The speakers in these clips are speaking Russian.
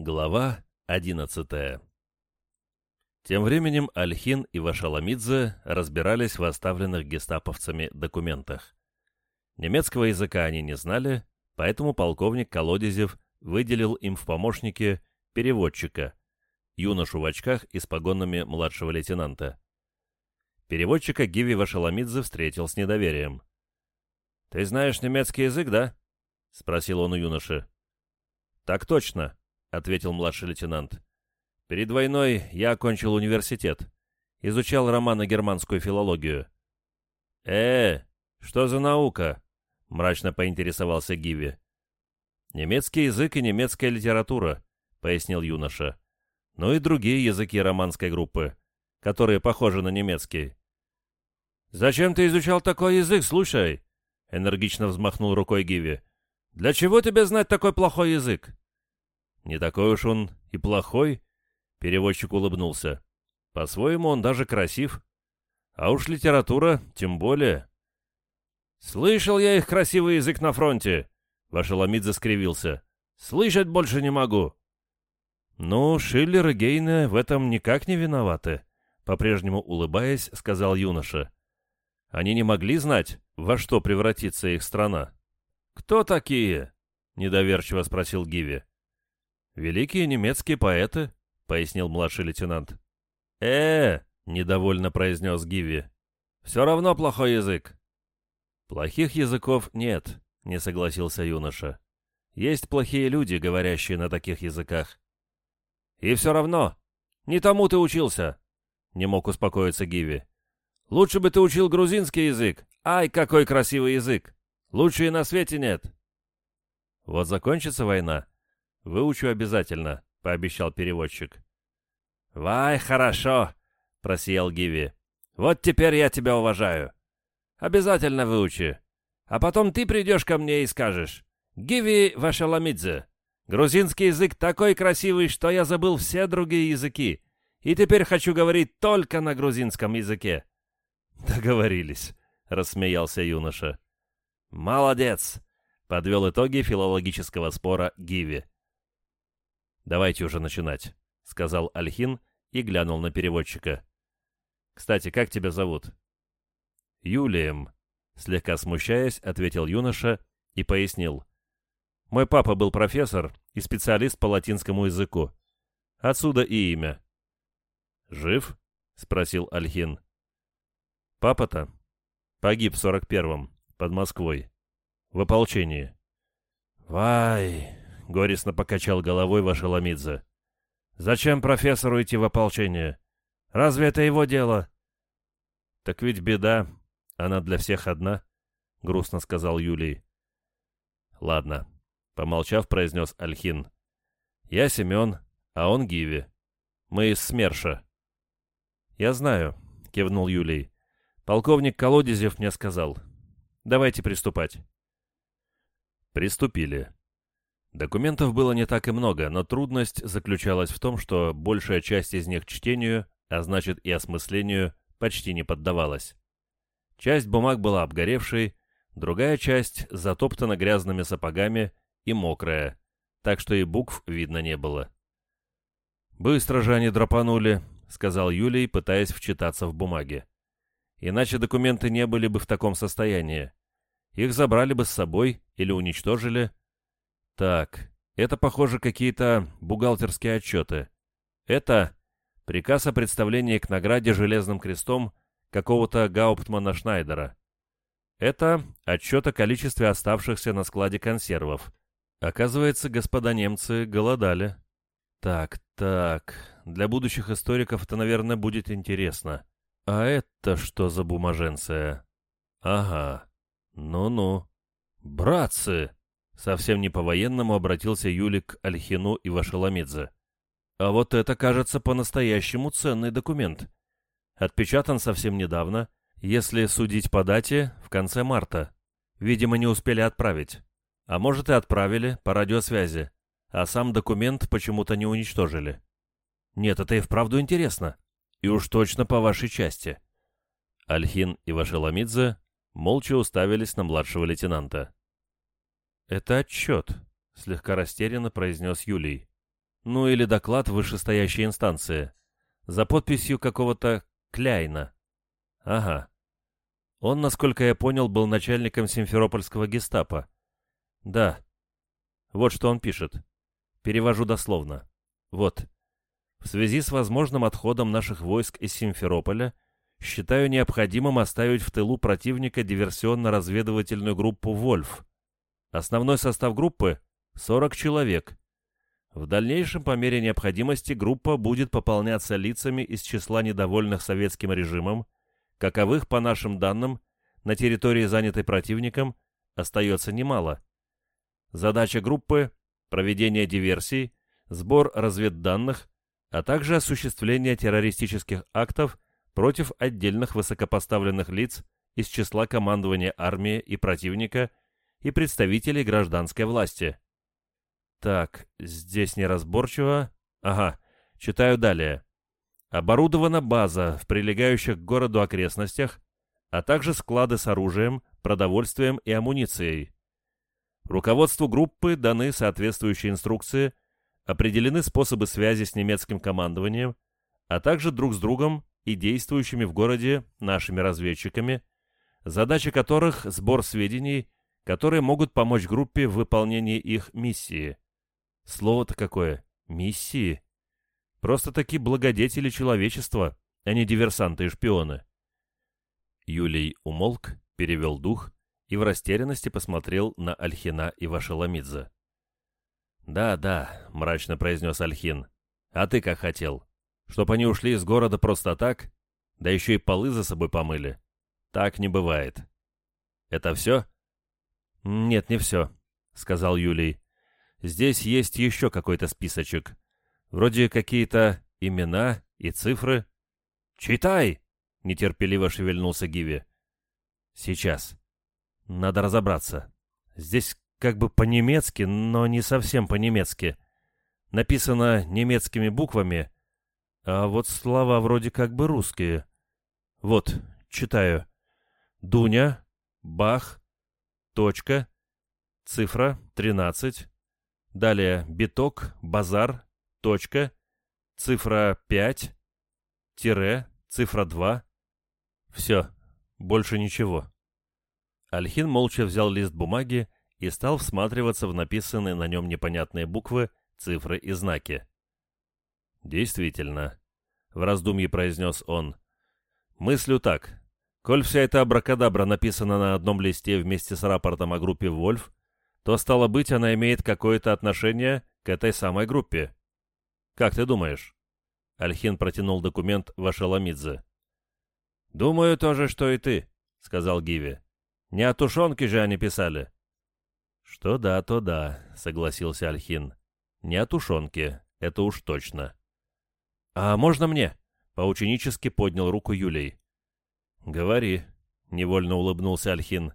Глава одиннадцатая Тем временем Альхин и Вашаламидзе разбирались в оставленных гестаповцами документах. Немецкого языка они не знали, поэтому полковник Колодезев выделил им в помощники переводчика, юношу в очках и с погонами младшего лейтенанта. Переводчика Гиви Вашаламидзе встретил с недоверием. «Ты знаешь немецкий язык, да?» — спросил он у юноши. «Так точно», — ответил младший лейтенант. «Перед войной я окончил университет. Изучал романо-германскую филологию». «Э, что за наука?» — мрачно поинтересовался Гиви. «Немецкий язык и немецкая литература», — пояснил юноша. «Ну и другие языки романской группы, которые похожи на немецкий». «Зачем ты изучал такой язык, слушай?» — энергично взмахнул рукой Гиви. «Для чего тебе знать такой плохой язык?» «Не такой уж он и плохой», — переводчик улыбнулся. «По-своему он даже красив. А уж литература тем более». «Слышал я их красивый язык на фронте!» — Вашеламидзе скривился. «Слышать больше не могу!» «Ну, Шиллер и Гейне в этом никак не виноваты», — по-прежнему улыбаясь, сказал юноша. «Они не могли знать, во что превратится их страна». «Кто такие?» — недоверчиво спросил Гиви. «Великие немецкие поэты», — пояснил младший лейтенант. э недовольно произнес Гиви. «Все равно плохой язык». «Плохих языков нет», — не согласился юноша. «Есть плохие люди, говорящие на таких языках». «И все равно. Не тому ты учился», — не мог успокоиться Гиви. «Лучше бы ты учил грузинский язык. Ай, какой красивый язык! Лучше и на свете нет». «Вот закончится война, «Выучу обязательно», — пообещал переводчик. «Вай, хорошо», — просиял Гиви. «Вот теперь я тебя уважаю. Обязательно выучи. А потом ты придешь ко мне и скажешь. Гиви Вашаламидзе, грузинский язык такой красивый, что я забыл все другие языки, и теперь хочу говорить только на грузинском языке». «Договорились», — рассмеялся юноша. «Молодец», — подвел итоги филологического спора Гиви. «Давайте уже начинать», — сказал Альхин и глянул на переводчика. «Кстати, как тебя зовут?» «Юлием», — слегка смущаясь, ответил юноша и пояснил. «Мой папа был профессор и специалист по латинскому языку. Отсюда и имя». «Жив?» — спросил Альхин. «Папа-то погиб в сорок первом, под Москвой, в ополчении». «Вай!» — горестно покачал головой Вашеламидзе. «Зачем профессору идти в ополчение? Разве это его дело?» «Так ведь беда. Она для всех одна», — грустно сказал Юлий. «Ладно», — помолчав, произнес Альхин. «Я Семен, а он Гиви. Мы из СМЕРШа». «Я знаю», — кивнул Юлий. «Полковник Колодезев мне сказал. Давайте приступать». Приступили. Документов было не так и много, но трудность заключалась в том, что большая часть из них чтению, а значит и осмыслению, почти не поддавалась. Часть бумаг была обгоревшей, другая часть затоптана грязными сапогами и мокрая, так что и букв видно не было. «Быстро же они драпанули», — сказал Юлий, пытаясь вчитаться в бумаги. «Иначе документы не были бы в таком состоянии. Их забрали бы с собой или уничтожили, так, это, похоже, какие-то бухгалтерские отчеты. Это приказ о представлении к награде Железным крестом какого-то Гауптмана Шнайдера. Это отчет о количестве оставшихся на складе консервов. Оказывается, господа немцы голодали. Так, так, для будущих историков это, наверное, будет интересно. А это что за бумаженция? Ага, ну-ну. Братцы! Совсем не по-военному обратился Юлик к Альхину и Вашеламидзе. А вот это, кажется, по-настоящему ценный документ. Отпечатан совсем недавно, если судить по дате, в конце марта. Видимо, не успели отправить. А может и отправили по радиосвязи, а сам документ почему-то не уничтожили. Нет, это и вправду интересно. И уж точно по вашей части. Альхин и Вашеламидзе молча уставились на младшего лейтенанта. «Это отчет», — слегка растерянно произнес Юлий. Ну или доклад вышестоящей инстанции. За подписью какого-то Кляйна. Ага. Он, насколько я понял, был начальником Симферопольского гестапо. Да. Вот что он пишет. Перевожу дословно. Вот. В связи с возможным отходом наших войск из Симферополя, считаю необходимым оставить в тылу противника диверсионно-разведывательную группу «Вольф». Основной состав группы — 40 человек. В дальнейшем, по мере необходимости, группа будет пополняться лицами из числа недовольных советским режимом, каковых, по нашим данным, на территории, занятой противником, остается немало. Задача группы – проведение диверсий, сбор разведданных, а также осуществление террористических актов против отдельных высокопоставленных лиц из числа командования армии и противника и представителей гражданской власти. Так, здесь неразборчиво. Ага, читаю далее. Оборудована база в прилегающих к городу окрестностях, а также склады с оружием, продовольствием и амуницией. Руководству группы даны соответствующие инструкции, определены способы связи с немецким командованием, а также друг с другом и действующими в городе нашими разведчиками, задача которых – сбор сведений, которые могут помочь группе в выполнении их миссии. Слово-то какое? Миссии? Просто такие благодетели человечества, а не диверсанты и шпионы. Юлий умолк, перевел дух и в растерянности посмотрел на Альхина и Вашеламидзе. «Да, да», — мрачно произнес Альхин. «А ты как хотел? Чтоб они ушли из города просто так? Да еще и полы за собой помыли? Так не бывает». «Это все?» «Нет, не все», — сказал Юлий. Здесь есть еще какой-то списочек. Вроде какие-то имена и цифры. «Читай!» — нетерпеливо шевельнулся Гиви. «Сейчас. Надо разобраться. Здесь как бы по-немецки, но не совсем по-немецки. Написано немецкими буквами, а вот слова вроде как бы русские. Вот, читаю. Дуня, Бах, точка, цифра 13, Далее биток, базар, точка, цифра 5, тире, цифра 2. Все, больше ничего. Альхин молча взял лист бумаги и стал всматриваться в написанные на нем непонятные буквы, цифры и знаки. «Действительно», — в раздумье произнес он. «Мыслю так. Коль вся эта абракадабра написана на одном листе вместе с рапортом о группе «Вольф», то, стало быть, она имеет какое-то отношение к этой самой группе. Как ты думаешь?» Альхин протянул документ Вашеламидзе. «Думаю то же, что и ты», — сказал Гиви. «Не о тушенке же они писали». «Что да, то да», — согласился Альхин. «Не о тушенке, это уж точно». «А можно мне?» — поученически поднял руку Юлий. «Говори», — невольно улыбнулся Альхин.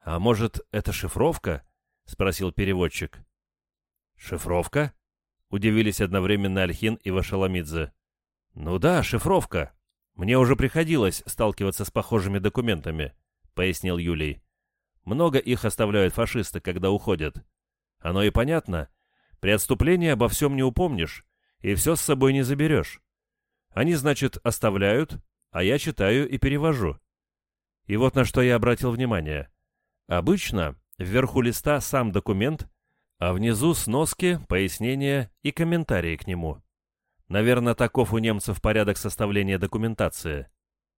«А может, это шифровка?» — спросил переводчик. «Шифровка?» — удивились одновременно Альхин и Вашаламидзе. «Ну да, шифровка. Мне уже приходилось сталкиваться с похожими документами», — пояснил Юлий. «Много их оставляют фашисты, когда уходят. Оно и понятно. При отступлении обо всем не упомнишь, и все с собой не заберешь. Они, значит, оставляют, а я читаю и перевожу. И вот на что я обратил внимание. Обычно Вверху листа сам документ, а внизу сноски, пояснения и комментарии к нему. Наверное, таков у немцев порядок составления документации.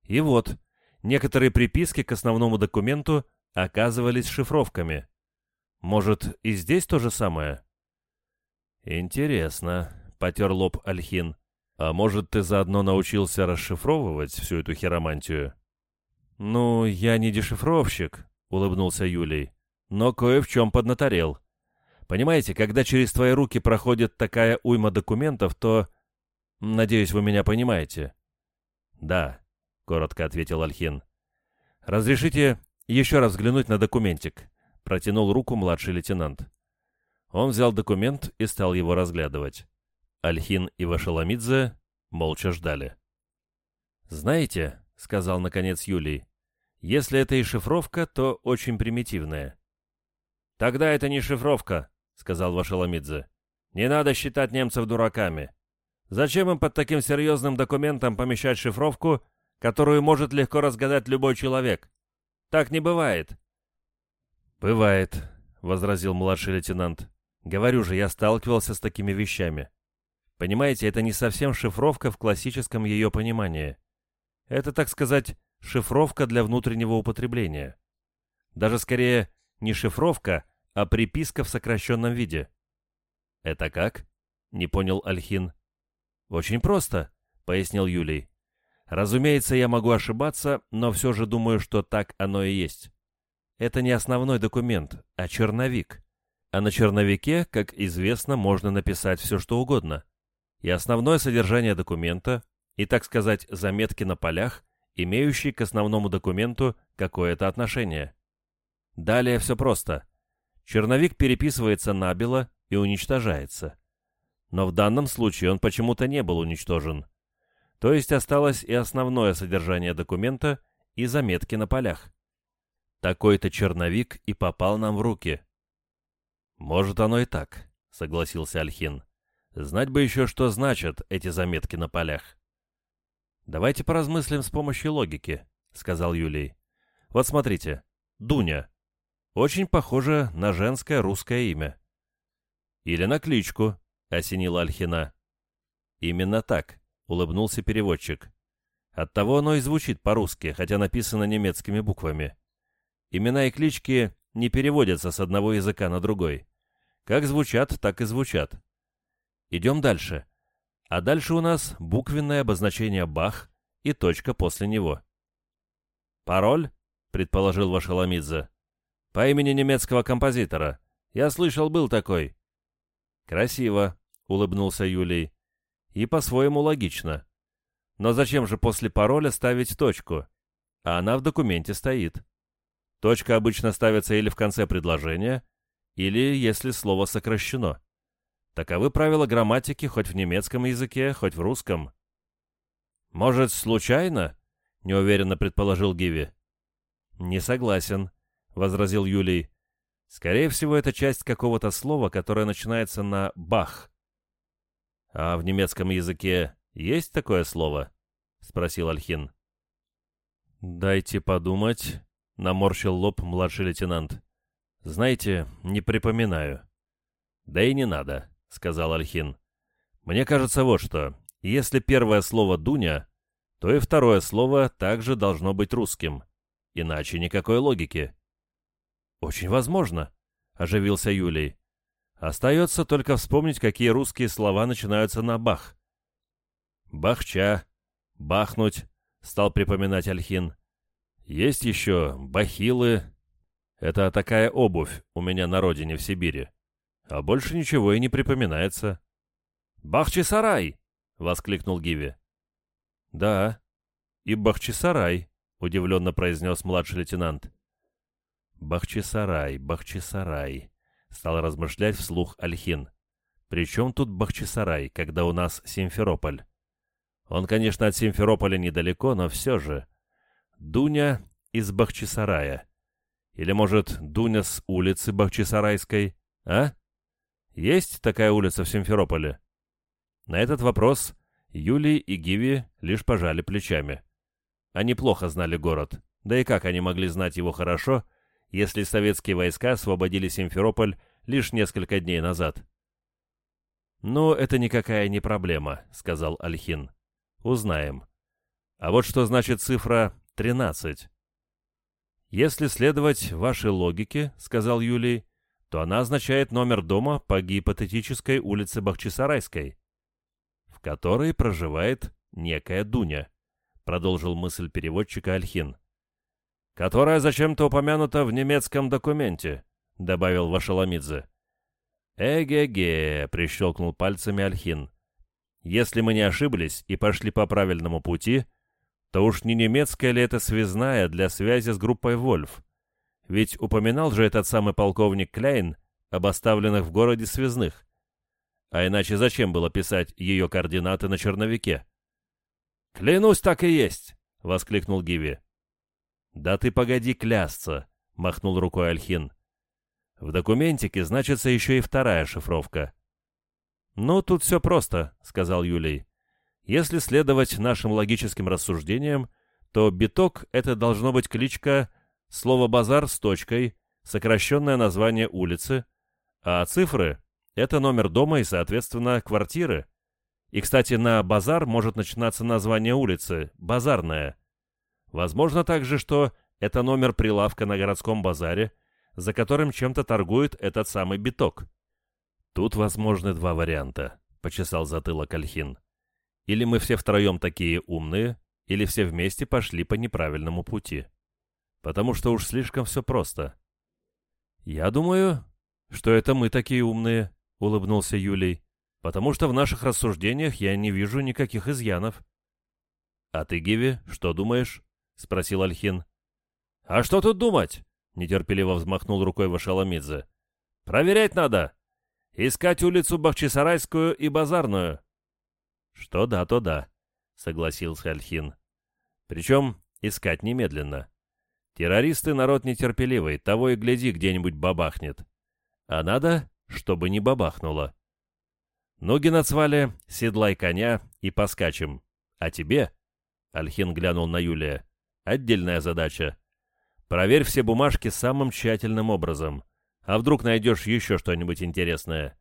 И вот, некоторые приписки к основному документу оказывались шифровками. Может, и здесь то же самое? Интересно, потер лоб Альхин. А может, ты заодно научился расшифровывать всю эту хиромантию? Ну, я не дешифровщик, улыбнулся Юлий но кое в чем поднаторел. Понимаете, когда через твои руки проходит такая уйма документов, то... Надеюсь, вы меня понимаете. Да, коротко ответил Альхин. Разрешите еще раз взглянуть на документик, протянул руку младший лейтенант. Он взял документ и стал его разглядывать. Альхин и Вашаламидзе молча ждали. «Знаете», — сказал наконец Юлий, — «если это и шифровка, то очень примитивная. «Тогда это не шифровка», — сказал Вашеламидзе. Не надо считать немцев дураками. Зачем им под таким серьезным документом помещать шифровку, которую может легко разгадать любой человек? Так не бывает. «Бывает», — возразил младший лейтенант. «Говорю же, я сталкивался с такими вещами. Понимаете, это не совсем шифровка в классическом ее понимании. Это, так сказать, шифровка для внутреннего употребления. Даже скорее не шифровка, а приписка в сокращенном виде. «Это как?» — не понял Альхин. «Очень просто», — пояснил Юлий. «Разумеется, я могу ошибаться, но все же думаю, что так оно и есть. Это не основной документ, а черновик. А на черновике, как известно, можно написать все, что угодно. И основное содержание документа, и, так сказать, заметки на полях, имеющие к основному документу какое-то отношение. Далее все просто. Черновик переписывается набело и уничтожается. Но в данном случае он почему-то не был уничтожен. То есть осталось и основное содержание документа, и заметки на полях. Такой-то черновик и попал нам в руки. «Может, оно и так», — согласился Альхин. «Знать бы еще, что значат эти заметки на полях». «Давайте поразмыслим с помощью логики», — сказал Юлий. «Вот смотрите, Дуня. Очень похоже на женское русское имя». «Или на кличку», — осенила Альхина. «Именно так», — улыбнулся переводчик. «Оттого оно и звучит по-русски, хотя написано немецкими буквами. Имена и клички не переводятся с одного языка на другой. Как звучат, так и звучат. Идем дальше. А дальше у нас буквенное обозначение «Бах» и точка после него. «Пароль?» — предположил Вашаламидзе. «По имени немецкого композитора. Я слышал, был такой». «Красиво», — улыбнулся Юлий. «И по-своему логично. Но зачем же после пароля ставить точку? А она в документе стоит. Точка обычно ставится или в конце предложения, или если слово сокращено. Таковы правила грамматики хоть в немецком языке, хоть в русском. «Может, случайно?» — неуверенно предположил Гиви. «Не согласен», — возразил Юлий. «Скорее всего, это часть какого-то слова, которое начинается на «бах». «А в немецком языке есть такое слово?» — спросил Альхин. «Дайте подумать», — наморщил лоб младший лейтенант. «Знаете, не припоминаю». «Да и не надо», — сказал Альхин. «Мне кажется вот что. Если первое слово «Дуня», то и второе слово также должно быть русским. Иначе никакой логики». «Очень возможно», — оживился Юлий. «Остается только вспомнить, какие русские слова начинаются на «бах». «Бахча», «бахнуть», — стал припоминать Альхин. «Есть еще бахилы. Это такая обувь у меня на родине в Сибири а больше ничего и не припоминается. «Бахчисарай!» — воскликнул Гиви. «Да, и Бахчисарай», — удивленно произнес младший лейтенант. «Бахчисарай, Бахчисарай», — стал размышлять вслух Альхин. «При чем тут Бахчисарай, когда у нас Симферополь?» Он, конечно, от Симферополя недалеко, но все же. Дуня из Бахчисарая. Или, может, Дуня с улицы Бахчисарайской, а? Есть такая улица в Симферополе?» На этот вопрос Юлий и Гиви лишь пожали плечами. Они плохо знали город, да и как они могли знать его хорошо, если советские войска освободили Симферополь лишь несколько дней назад. «Ну, это никакая не проблема», — сказал Альхин. «Узнаем. А вот что значит цифра 13?» «Если следовать вашей логике», — сказал Юлий, то она означает номер дома по гипотетической улице Бахчисарайской, в которой проживает некая Дуня, продолжил мысль переводчика Альхин. «Которая зачем-то упомянута в немецком документе», — добавил Вашаламидзе. «Эге-ге», — прищелкнул пальцами Альхин. «Если мы не ошиблись и пошли по правильному пути, то уж не немецкая ли это связная для связи с группой «Вольф»? Ведь упоминал же этот самый полковник Кляйн об оставленных в городе связных. А иначе зачем было писать ее координаты на черновике? «Клянусь, так и есть!» — воскликнул Гиви. «Да ты погоди клясться!» — махнул рукой Альхин. «В документике значится еще и вторая шифровка». «Ну, тут все просто», — сказал Юлий. «Если следовать нашим логическим рассуждениям, то биток — это должно быть кличка, слово «базар» с точкой, сокращенное название улицы, а цифры — это номер дома и, соответственно, квартиры. И, кстати, на «базар» может начинаться название улицы — «базарная». Возможно также, что это номер прилавка на городском базаре, за которым чем-то торгует этот самый биток. «Тут возможны два варианта», — почесал затылок Альхин. «Или мы все втроем такие умные, или все вместе пошли по неправильному пути. Потому что уж слишком все просто». «Я думаю, что это мы такие умные», — улыбнулся Юлий, «потому что в наших рассуждениях я не вижу никаких изъянов». «А ты, Гиви, что думаешь?» — спросил Альхин. «А что тут думать?» — нетерпеливо взмахнул рукой Вашаламидзе. «Проверять надо. Искать улицу Бахчисарайскую и Базарную. Что да, то да, согласился Альхин. Причем искать немедленно. Террористы народ нетерпеливый, того и гляди, где-нибудь бабахнет. А надо, чтобы не бабахнуло. Ноги на цвале, седлай коня и поскачем. А тебе, Альхин глянул на Юлия, отдельная задача. Проверь все бумажки самым тщательным образом. А вдруг найдешь еще что-нибудь интересное?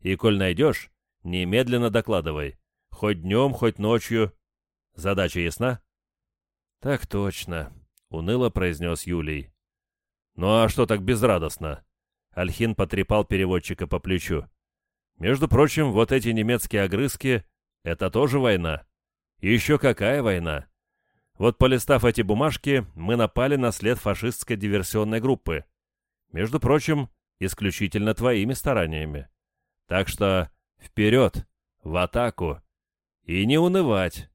И коль найдешь, немедленно докладывай. Хоть днем, хоть ночью. Задача ясна? Так точно, уныло произнес Юлий. Ну а что так безрадостно? Альхин потрепал переводчика по плечу. Между прочим, вот эти немецкие огрызки — это тоже война. еще какая война? Вот полистав эти бумажки, мы напали на след фашистской диверсионной группы. Между прочим, исключительно твоими стараниями. Так что вперед, в атаку. И не унывать.